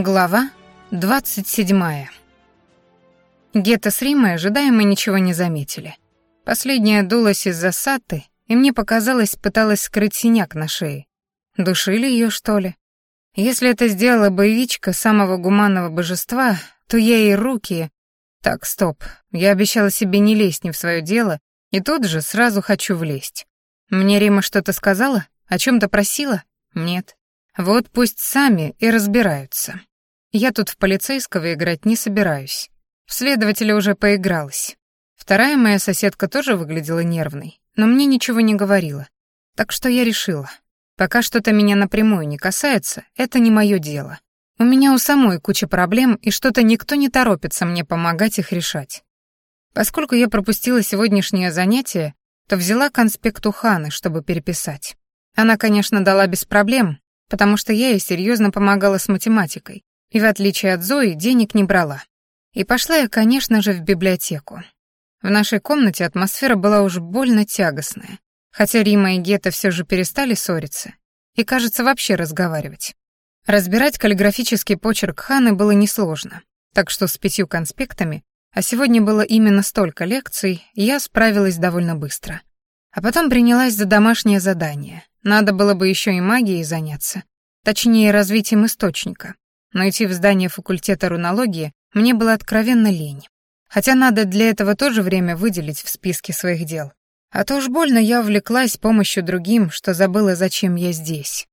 Глава 27. Гетта с Римой ожидаемо ничего не заметили. Последняя дулась из засады, и мне показалось, пыталась скрыть синяк на шее. Душили ее, что ли? Если это сделала боевичка самого гуманного божества, то я ей руки... Так, стоп, я обещала себе не лезть не в свое дело, и тут же сразу хочу влезть. Мне Рима что-то сказала? О чем то просила? Нет. Вот пусть сами и разбираются. Я тут в полицейского играть не собираюсь. В следователя уже поигралась. Вторая моя соседка тоже выглядела нервной, но мне ничего не говорила. Так что я решила. Пока что-то меня напрямую не касается, это не мое дело. У меня у самой куча проблем, и что-то никто не торопится мне помогать их решать. Поскольку я пропустила сегодняшнее занятие, то взяла конспект у Ханы, чтобы переписать. Она, конечно, дала без проблем, потому что я ей серьезно помогала с математикой, и, в отличие от Зои, денег не брала. И пошла я, конечно же, в библиотеку. В нашей комнате атмосфера была уж больно тягостная, хотя Рима и Гетта все же перестали ссориться и, кажется, вообще разговаривать. Разбирать каллиграфический почерк Ханы было несложно, так что с пятью конспектами, а сегодня было именно столько лекций, я справилась довольно быстро. А потом принялась за домашнее задание. Надо было бы еще и магией заняться, точнее, развитием источника. Но идти в здание факультета рунологии мне было откровенно лень. Хотя надо для этого тоже время выделить в списке своих дел. А то уж больно я увлеклась помощью другим, что забыла, зачем я здесь.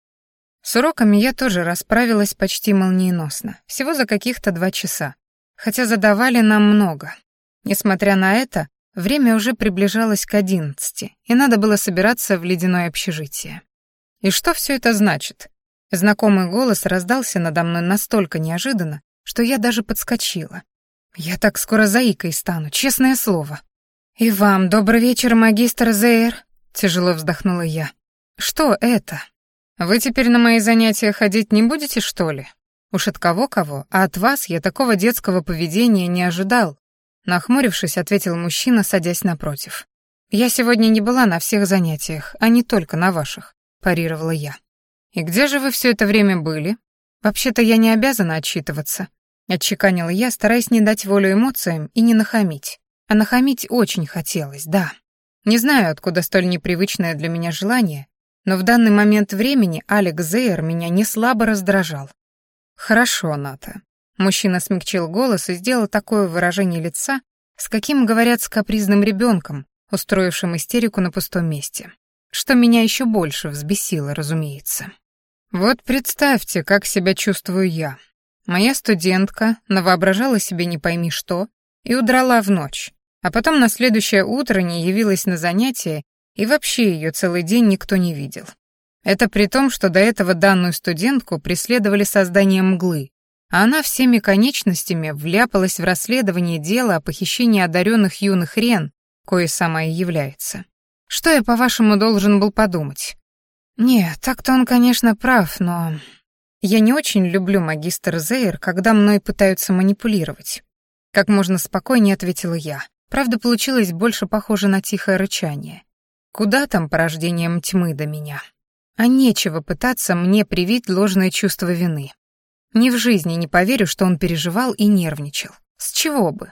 С уроками я тоже расправилась почти молниеносно, всего за каких-то два часа. Хотя задавали нам много. Несмотря на это, время уже приближалось к одиннадцати, и надо было собираться в ледяное общежитие. И что все это значит? Знакомый голос раздался надо мной настолько неожиданно, что я даже подскочила. Я так скоро заикой стану, честное слово. «И вам добрый вечер, магистр Зейр», — тяжело вздохнула я. «Что это? Вы теперь на мои занятия ходить не будете, что ли? Уж от кого-кого, а от вас я такого детского поведения не ожидал», — нахмурившись, ответил мужчина, садясь напротив. «Я сегодня не была на всех занятиях, а не только на ваших», — парировала я. «И где же вы все это время были?» «Вообще-то я не обязана отчитываться», — отчеканила я, стараясь не дать волю эмоциям и не нахамить. А нахамить очень хотелось, да. Не знаю, откуда столь непривычное для меня желание, но в данный момент времени Алекс Зейер меня не слабо раздражал. «Хорошо, Ната». Мужчина смягчил голос и сделал такое выражение лица, с каким говорят с капризным ребенком, устроившим истерику на пустом месте. Что меня еще больше взбесило, разумеется. Вот представьте, как себя чувствую я. Моя студентка новоображала себе не пойми что и удрала в ночь, а потом на следующее утро не явилась на занятие и вообще ее целый день никто не видел. Это при том, что до этого данную студентку преследовали создание мглы, а она всеми конечностями вляпалась в расследование дела о похищении одаренных юных рен, кое сама и является. Что я, по-вашему, должен был подумать? «Нет, так-то он, конечно, прав, но я не очень люблю магистр Зейр, когда мной пытаются манипулировать». Как можно спокойнее ответила я. Правда, получилось больше похоже на тихое рычание. Куда там порождением тьмы до меня? А нечего пытаться мне привить ложное чувство вины. Ни в жизни не поверю, что он переживал и нервничал. С чего бы?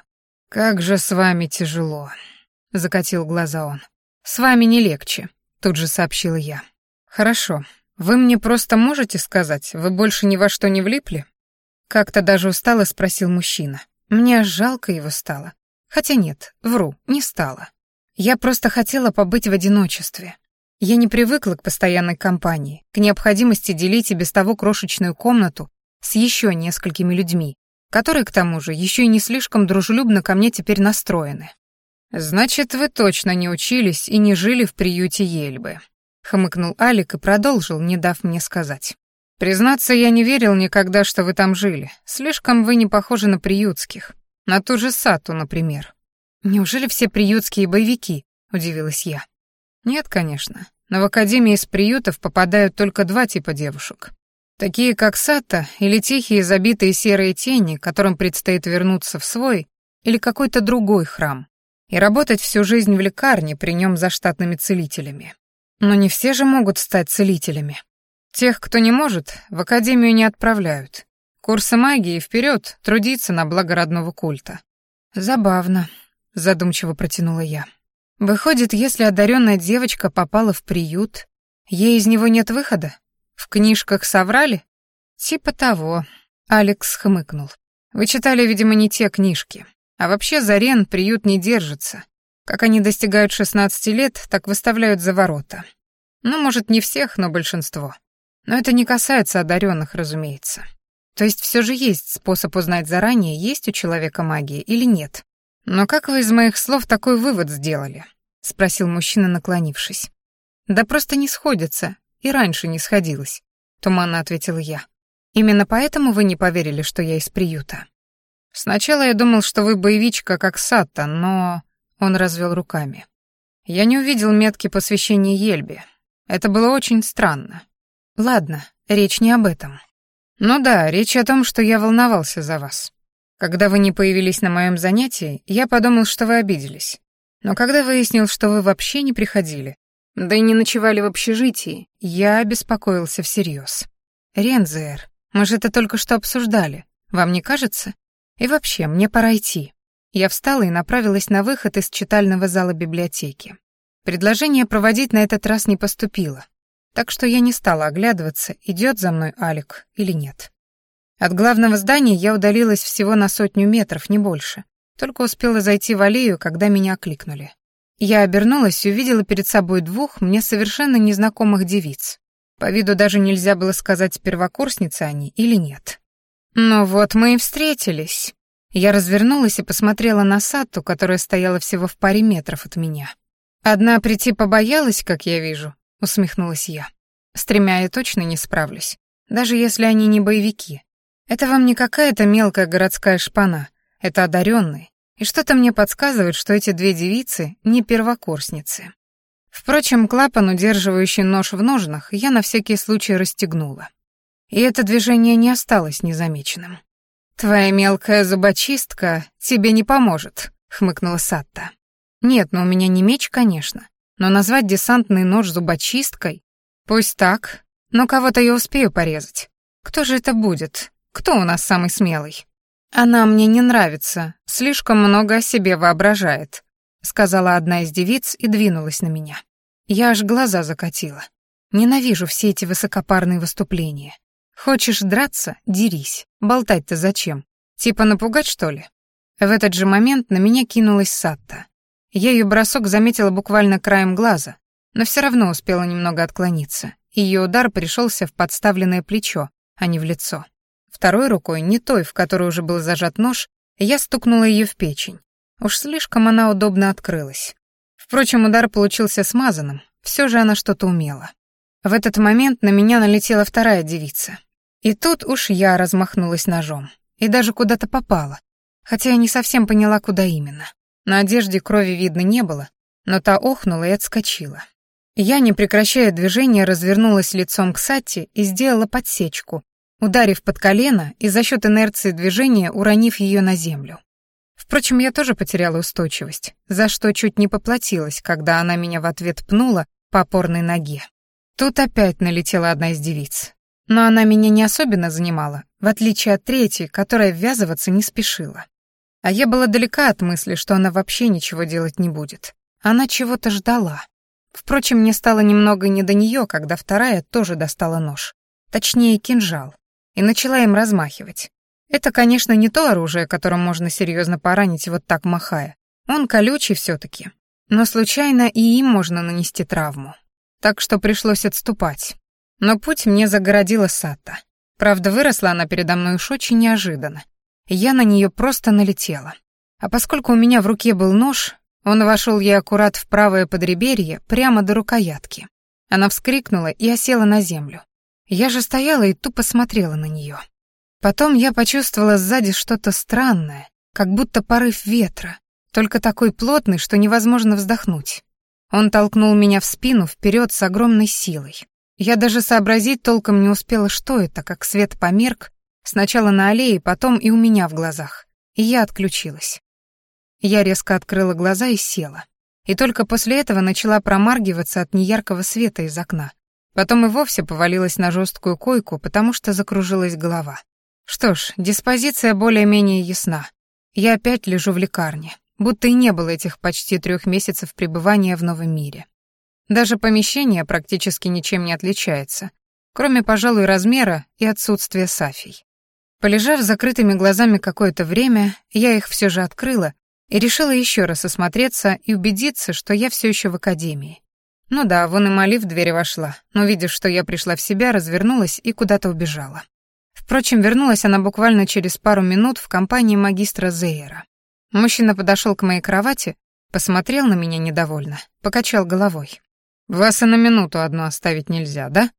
«Как же с вами тяжело», — закатил глаза он. «С вами не легче», — тут же сообщил я. «Хорошо. Вы мне просто можете сказать, вы больше ни во что не влипли?» Как-то даже устало спросил мужчина. Мне жалко его стало. Хотя нет, вру, не стало. Я просто хотела побыть в одиночестве. Я не привыкла к постоянной компании, к необходимости делить и без того крошечную комнату с еще несколькими людьми, которые, к тому же, еще и не слишком дружелюбно ко мне теперь настроены. «Значит, вы точно не учились и не жили в приюте Ельбы», хмыкнул Алик и продолжил, не дав мне сказать. «Признаться, я не верил никогда, что вы там жили. Слишком вы не похожи на приютских. На ту же Сату, например». «Неужели все приютские боевики?» — удивилась я. «Нет, конечно. Но в Академии из приютов попадают только два типа девушек. Такие, как Сата, или тихие забитые серые тени, которым предстоит вернуться в свой или какой-то другой храм, и работать всю жизнь в лекарне при нем за штатными целителями. Но не все же могут стать целителями. Тех, кто не может, в академию не отправляют. Курсы магии вперед, трудиться на благо родного культа. Забавно, задумчиво протянула я. Выходит, если одаренная девочка попала в приют, ей из него нет выхода? В книжках соврали? Типа того, Алекс хмыкнул. Вы читали, видимо, не те книжки. А вообще Зарен приют не держится. Как они достигают 16 лет, так выставляют за ворота. Ну, может, не всех, но большинство. Но это не касается одаренных, разумеется. То есть все же есть способ узнать заранее, есть у человека магия или нет. Но как вы из моих слов такой вывод сделали? спросил мужчина, наклонившись. Да просто не сходится, и раньше не сходилось, туманно ответила я. Именно поэтому вы не поверили, что я из приюта. Сначала я думал, что вы боевичка как Сатта, но он развел руками. Я не увидел метки посвящения Ельбе. Это было очень странно. Ладно, речь не об этом. Ну да, речь о том, что я волновался за вас. Когда вы не появились на моем занятии, я подумал, что вы обиделись. Но когда выяснил, что вы вообще не приходили, да и не ночевали в общежитии, я обеспокоился всерьез. Рензер, мы же это только что обсуждали. Вам не кажется? И вообще, мне пора идти. Я встала и направилась на выход из читального зала библиотеки. Предложение проводить на этот раз не поступило, так что я не стала оглядываться, идет за мной Алик или нет. От главного здания я удалилась всего на сотню метров, не больше. Только успела зайти в аллею, когда меня окликнули. Я обернулась и увидела перед собой двух мне совершенно незнакомых девиц. По виду даже нельзя было сказать, первокурсницы они или нет. «Ну вот мы и встретились», Я развернулась и посмотрела на Сатту, которая стояла всего в паре метров от меня. «Одна прийти побоялась, как я вижу, усмехнулась я. С тремя я точно не справлюсь, даже если они не боевики. Это вам не какая-то мелкая городская шпана, это одаренные. И что-то мне подсказывает, что эти две девицы не первокурсницы. Впрочем, клапан, удерживающий нож в ножнах, я на «Твоя мелкая зубочистка тебе не поможет», — хмыкнула Сатта. «Нет, но ну у меня не меч, конечно, но назвать десантный нож зубочисткой? Пусть так, но кого-то я успею порезать. Кто же это будет? Кто у нас самый смелый?» «Она мне не нравится, слишком много о себе воображает», — сказала одна из девиц и двинулась на меня. Я аж глаза закатила. Ненавижу все эти высокопарные выступления. Хочешь драться — дерись. Болтать-то зачем? Типа напугать, что ли? В этот же момент на меня кинулась Сатта. Я ее бросок заметила буквально краем глаза, но все равно успела немного отклониться. Ее удар пришелся в подставленное плечо, а не в лицо. Второй рукой, не той, в которой уже был зажат нож, я стукнула ее в печень. Уж слишком она удобно открылась. Впрочем, удар получился смазанным, все же она что-то умела. В этот момент на меня налетела вторая девица, и тут уж я размахнулась ножом. И даже куда-то попала. Хотя я не совсем поняла, куда именно. На одежде крови видно не было, но та охнула и отскочила. Я, не прекращая движения, развернулась лицом к Сатти и сделала подсечку, ударив под колено и за счет инерции движения уронив ее на землю. Впрочем, я тоже потеряла устойчивость, за что чуть не поплатилась, когда она меня в ответ пнула по опорной ноге. Тут опять налетела одна из девиц но она меня не особенно занимала, в отличие от третьей, которая ввязываться не спешила. А я была далека от мысли, что она вообще ничего делать не будет. Она чего-то ждала. Впрочем, мне стало немного не до нее, когда вторая тоже достала нож. Точнее, кинжал. И начала им размахивать. Это, конечно, не то оружие, которым можно серьезно поранить вот так махая. Он колючий все таки Но случайно и им можно нанести травму. Так что пришлось отступать. Но путь мне загородила Сата. Правда, выросла она передо мной уж очень неожиданно. Я на нее просто налетела. А поскольку у меня в руке был нож, он вошел ей аккурат в правое подреберье, прямо до рукоятки. Она вскрикнула и осела на землю. Я же стояла и тупо смотрела на нее. Потом я почувствовала сзади что-то странное, как будто порыв ветра, только такой плотный, что невозможно вздохнуть. Он толкнул меня в спину вперед с огромной силой. Я даже сообразить толком не успела, что это, как свет померк, сначала на аллее, потом и у меня в глазах. И я отключилась. Я резко открыла глаза и села. И только после этого начала промаргиваться от неяркого света из окна. Потом и вовсе повалилась на жесткую койку, потому что закружилась голова. Что ж, диспозиция более-менее ясна. Я опять лежу в лекарне, будто и не было этих почти трех месяцев пребывания в новом мире. Даже помещение практически ничем не отличается, кроме, пожалуй, размера и отсутствия сафий. Полежав с закрытыми глазами какое-то время, я их все же открыла и решила еще раз осмотреться и убедиться, что я все еще в академии. Ну да, вон и Мали в дверь вошла, но, видя, что я пришла в себя, развернулась и куда-то убежала. Впрочем, вернулась она буквально через пару минут в компании магистра Зейера. Мужчина подошел к моей кровати, посмотрел на меня недовольно, покачал головой вас и на минуту одну оставить нельзя, да?»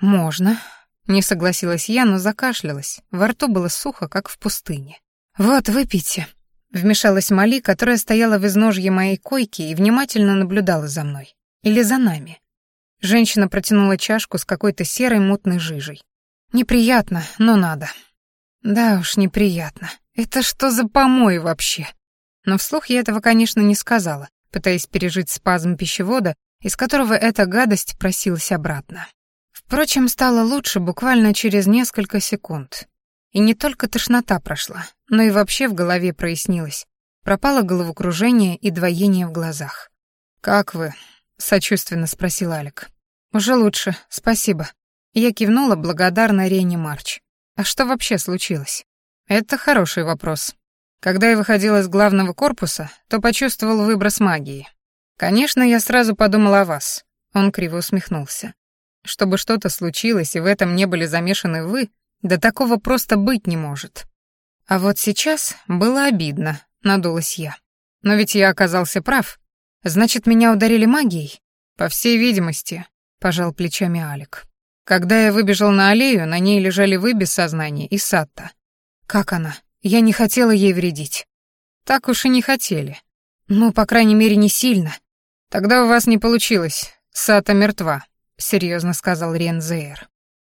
«Можно», — не согласилась я, но закашлялась. Во рту было сухо, как в пустыне. «Вот, выпейте», — вмешалась Мали, которая стояла в изножье моей койки и внимательно наблюдала за мной. «Или за нами». Женщина протянула чашку с какой-то серой мутной жижей. «Неприятно, но надо». «Да уж, неприятно. Это что за помой вообще?» Но вслух я этого, конечно, не сказала, пытаясь пережить спазм пищевода из которого эта гадость просилась обратно. Впрочем, стало лучше буквально через несколько секунд. И не только тошнота прошла, но и вообще в голове прояснилось. Пропало головокружение и двоение в глазах. «Как вы?» — сочувственно спросил Алик. «Уже лучше, спасибо». Я кивнула благодарна Рене Марч. «А что вообще случилось?» «Это хороший вопрос», когда я выходила из главного корпуса, то почувствовал выброс магии. «Конечно, я сразу подумал о вас», — он криво усмехнулся. «Чтобы что-то случилось и в этом не были замешаны вы, да такого просто быть не может». А вот сейчас было обидно, надулась я. Но ведь я оказался прав. Значит, меня ударили магией? По всей видимости, пожал плечами Алик. Когда я выбежал на аллею, на ней лежали вы без сознания и Сатта. Как она? Я не хотела ей вредить. Так уж и не хотели. Ну, по крайней мере, не сильно. «Тогда у вас не получилось. Сата мертва», — серьезно сказал Рензеер.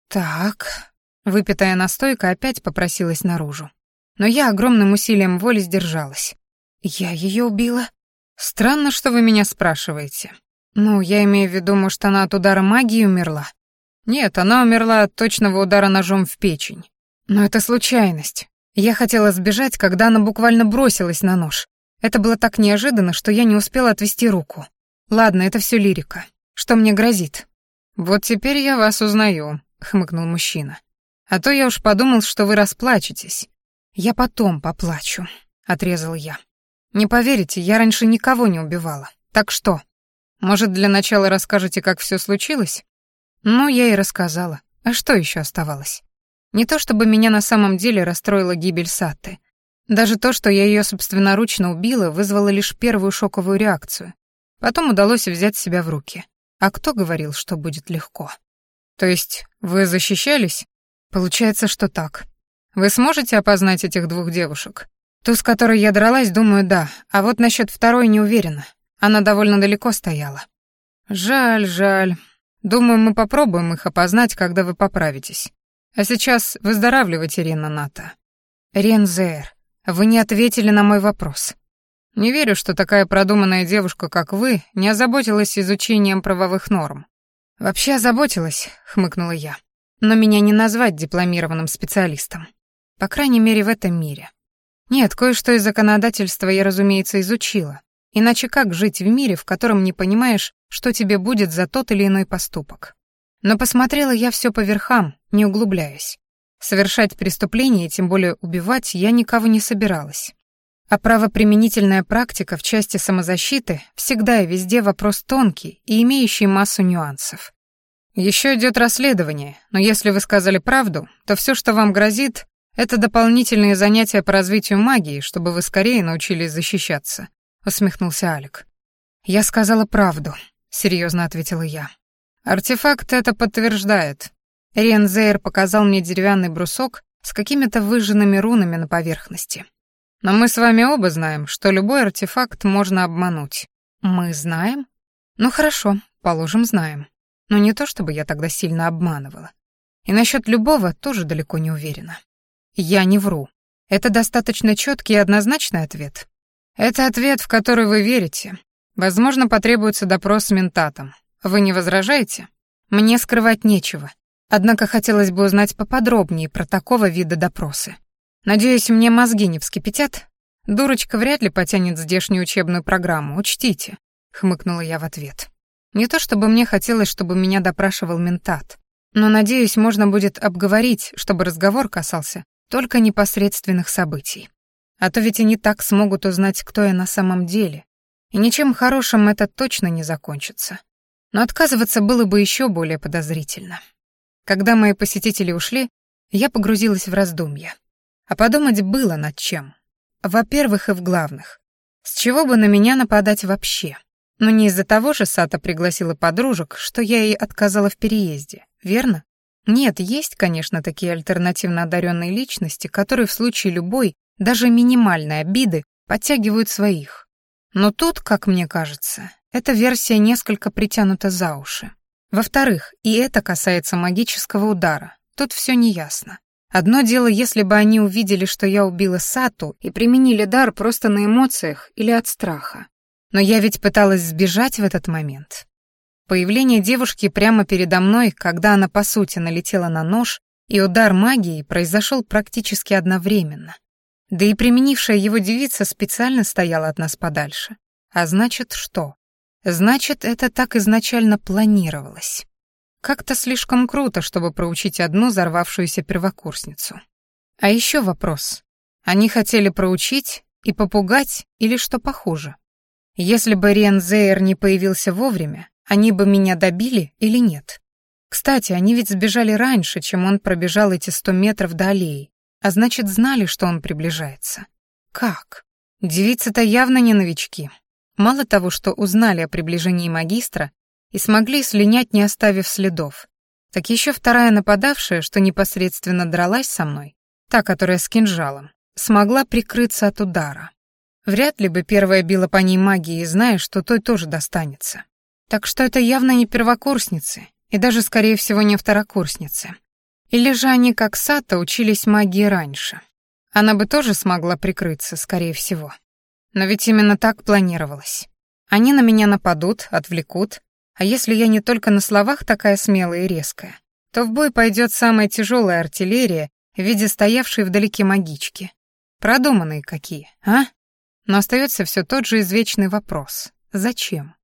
«Так...» — выпитая настойка опять попросилась наружу. Но я огромным усилием воли сдержалась. «Я ее убила?» «Странно, что вы меня спрашиваете. Ну, я имею в виду, может, она от удара магии умерла?» «Нет, она умерла от точного удара ножом в печень. Но это случайность. Я хотела сбежать, когда она буквально бросилась на нож. Это было так неожиданно, что я не успела отвести руку. Ладно, это все лирика. Что мне грозит? Вот теперь я вас узнаю, хмыкнул мужчина. А то я уж подумал, что вы расплачетесь. Я потом поплачу, отрезал я. Не поверите, я раньше никого не убивала. Так что? Может, для начала расскажете, как все случилось? Ну, я и рассказала. А что еще оставалось? Не то чтобы меня на самом деле расстроила гибель Сатты. Даже то, что я ее собственноручно убила, вызвало лишь первую шоковую реакцию. Потом удалось взять себя в руки. А кто говорил, что будет легко? То есть вы защищались? Получается, что так. Вы сможете опознать этих двух девушек? Ту, с которой я дралась, думаю, да, а вот насчет второй не уверена. Она довольно далеко стояла. Жаль, жаль. Думаю, мы попробуем их опознать, когда вы поправитесь. А сейчас выздоравливайте, Рена Ната. Рензер, вы не ответили на мой вопрос. Не верю, что такая продуманная девушка, как вы, не озаботилась изучением правовых норм. Вообще озаботилась, хмыкнула я. Но меня не назвать дипломированным специалистом. По крайней мере, в этом мире. Нет, кое-что из законодательства я, разумеется, изучила. Иначе как жить в мире, в котором не понимаешь, что тебе будет за тот или иной поступок? Но посмотрела я все по верхам, не углубляясь. Совершать преступление, тем более убивать, я никого не собиралась. А Оправоприменительная практика в части самозащиты всегда и везде вопрос тонкий и имеющий массу нюансов. Еще идет расследование, но если вы сказали правду, то все, что вам грозит, это дополнительные занятия по развитию магии, чтобы вы скорее научились защищаться, усмехнулся Алик. Я сказала правду, серьезно ответила я. Артефакт это подтверждает. Рензейр показал мне деревянный брусок с какими-то выжженными рунами на поверхности. Но мы с вами оба знаем, что любой артефакт можно обмануть. Мы знаем? Ну хорошо, положим, знаем. Но не то чтобы я тогда сильно обманывала. И насчет любого тоже далеко не уверена. Я не вру. Это достаточно четкий и однозначный ответ. Это ответ, в который вы верите. Возможно, потребуется допрос с ментатом. Вы не возражаете? Мне скрывать нечего. Однако хотелось бы узнать поподробнее про такого вида допросы. Надеюсь, мне мозги не вскипятят? Дурочка вряд ли потянет здешнюю учебную программу, учтите», — хмыкнула я в ответ. Не то чтобы мне хотелось, чтобы меня допрашивал ментат, но, надеюсь, можно будет обговорить, чтобы разговор касался только непосредственных событий. А то ведь они так смогут узнать, кто я на самом деле. И ничем хорошим это точно не закончится. Но отказываться было бы еще более подозрительно. Когда мои посетители ушли, я погрузилась в раздумья а подумать было над чем. Во-первых, и в главных. С чего бы на меня нападать вообще? Но ну, не из-за того же Сата пригласила подружек, что я ей отказала в переезде, верно? Нет, есть, конечно, такие альтернативно одаренные личности, которые в случае любой, даже минимальной обиды, подтягивают своих. Но тут, как мне кажется, эта версия несколько притянута за уши. Во-вторых, и это касается магического удара, тут все неясно. Одно дело, если бы они увидели, что я убила Сату и применили дар просто на эмоциях или от страха. Но я ведь пыталась сбежать в этот момент. Появление девушки прямо передо мной, когда она по сути налетела на нож, и удар магии произошел практически одновременно. Да и применившая его девица специально стояла от нас подальше. А значит, что? Значит, это так изначально планировалось. Как-то слишком круто, чтобы проучить одну взорвавшуюся первокурсницу. А еще вопрос. Они хотели проучить и попугать или что похуже? Если бы Рен Зейер не появился вовремя, они бы меня добили или нет? Кстати, они ведь сбежали раньше, чем он пробежал эти сто метров до аллеи, а значит, знали, что он приближается. Как? Девицы-то явно не новички. Мало того, что узнали о приближении магистра, и смогли слинять, не оставив следов, так еще вторая нападавшая, что непосредственно дралась со мной, та, которая с кинжалом, смогла прикрыться от удара. Вряд ли бы первая била по ней магией, зная, что той тоже достанется. Так что это явно не первокурсницы, и даже, скорее всего, не второкурсницы. Или же они, как Сата, учились магии раньше. Она бы тоже смогла прикрыться, скорее всего. Но ведь именно так планировалось. Они на меня нападут, отвлекут, а если я не только на словах такая смелая и резкая, то в бой пойдет самая тяжелая артиллерия в виде стоявшей вдалеке магички. Продуманные какие, а? Но остается все тот же извечный вопрос. Зачем?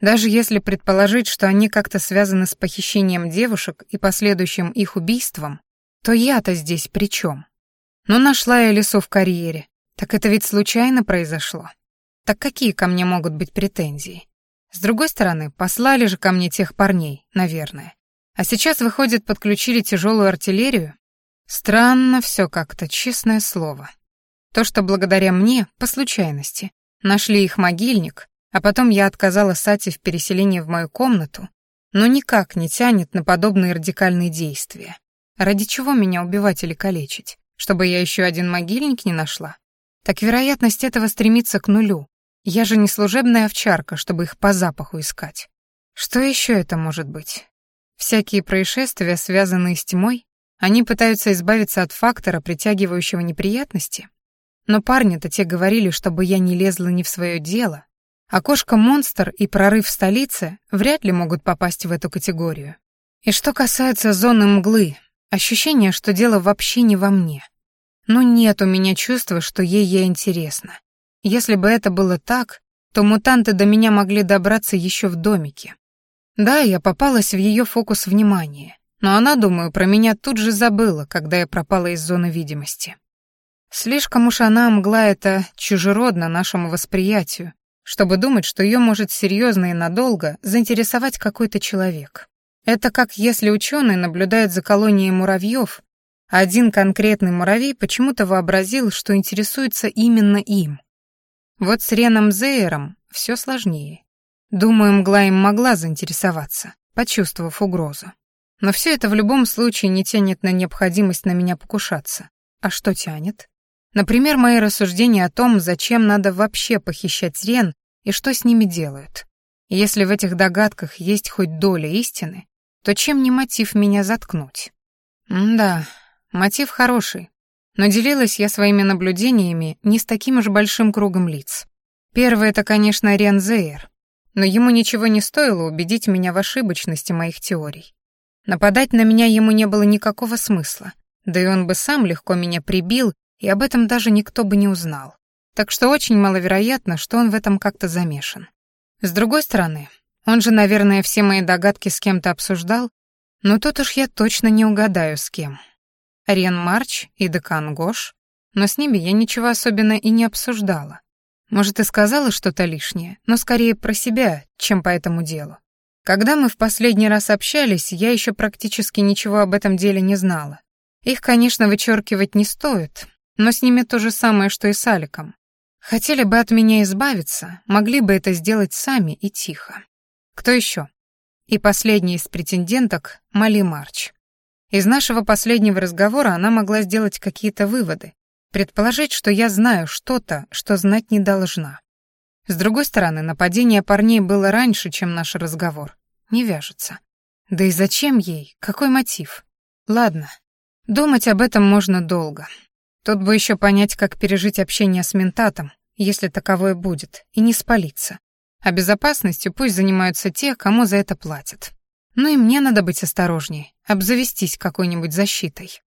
Даже если предположить, что они как-то связаны с похищением девушек и последующим их убийством, то я-то здесь при чем? Ну, нашла я лесу в карьере. Так это ведь случайно произошло. Так какие ко мне могут быть претензии? С другой стороны, послали же ко мне тех парней, наверное. А сейчас, выходит, подключили тяжелую артиллерию? Странно все как-то, честное слово. То, что благодаря мне, по случайности, нашли их могильник, а потом я отказала Сати в переселении в мою комнату, но никак не тянет на подобные радикальные действия. Ради чего меня убивать или калечить? Чтобы я еще один могильник не нашла? Так вероятность этого стремится к нулю, я же не служебная овчарка, чтобы их по запаху искать. Что еще это может быть? Всякие происшествия, связанные с тьмой, они пытаются избавиться от фактора, притягивающего неприятности. Но парни-то те говорили, чтобы я не лезла не в свое дело. А кошка-монстр и прорыв в столице вряд ли могут попасть в эту категорию. И что касается зоны мглы, ощущение, что дело вообще не во мне. Но ну, нет у меня чувства, что ей я интересна. Если бы это было так, то мутанты до меня могли добраться еще в домике. Да, я попалась в ее фокус внимания, но она, думаю, про меня тут же забыла, когда я пропала из зоны видимости. Слишком уж она мгла это чужеродно нашему восприятию, чтобы думать, что ее может серьезно и надолго заинтересовать какой-то человек. Это как если ученые наблюдают за колонией муравьев, а один конкретный муравей почему-то вообразил, что интересуется именно им. Вот с Реном Зейером все сложнее. Думаю, мгла им могла заинтересоваться, почувствовав угрозу. Но все это в любом случае не тянет на необходимость на меня покушаться. А что тянет? Например, мои рассуждения о том, зачем надо вообще похищать Рен и что с ними делают. если в этих догадках есть хоть доля истины, то чем не мотив меня заткнуть? М да, мотив хороший, Наделилась я своими наблюдениями не с таким уж большим кругом лиц. Первый — это, конечно, Рен но ему ничего не стоило убедить меня в ошибочности моих теорий. Нападать на меня ему не было никакого смысла, да и он бы сам легко меня прибил, и об этом даже никто бы не узнал. Так что очень маловероятно, что он в этом как-то замешан. С другой стороны, он же, наверное, все мои догадки с кем-то обсуждал, но тут уж я точно не угадаю, с кем. Ариан Марч и декан Гош, но с ними я ничего особенно и не обсуждала. Может, и сказала что-то лишнее, но скорее про себя, чем по этому делу. Когда мы в последний раз общались, я еще практически ничего об этом деле не знала. Их, конечно, вычеркивать не стоит, но с ними то же самое, что и с Аликом. Хотели бы от меня избавиться, могли бы это сделать сами и тихо. Кто еще? И последний из претенденток — Мали Марч. Из нашего последнего разговора она могла сделать какие-то выводы, предположить, что я знаю что-то, что знать не должна. С другой стороны, нападение парней было раньше, чем наш разговор. Не вяжется. Да и зачем ей? Какой мотив? Ладно. Думать об этом можно долго. Тут бы еще понять, как пережить общение с ментатом, если таковое будет, и не спалиться. А безопасностью пусть занимаются те, кому за это платят. Ну и мне надо быть осторожнее осторожней, обзавестись какой-нибудь защитой.